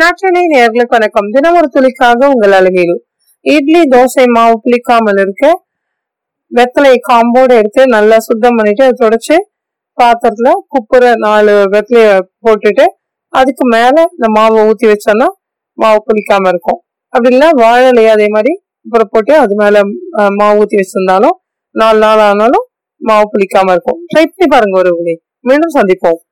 நாட்டினை நேர்களுக்கு வணக்கம். தினம் ஒரு துளிக்காக உங்கள் அழகில் இட்லி தோசை மாவு புளிக்காமல் இருக்க வெத்தலை காம்போடு எடுத்து நல்லா சுத்தம் பண்ணிட்டு அதை தொடச்சு பாத்திரத்துல குப்புற நாலு வெத்தலைய போட்டுட்டு அதுக்கு மேல இந்த மாவை ஊத்தி வச்சோம்னா மாவு புளிக்காம இருக்கும். அப்படி இல்லைன்னா வாழை அதே மாதிரி அப்புறம் போட்டு அது மேல மாவு ஊத்தி வச்சிருந்தாலும் நாலு நாள் ஆனாலும் மாவு புளிக்காம இருக்கும். ட்ரை பண்ணி பாருங்க ஒரு மீண்டும் சந்திப்போம்.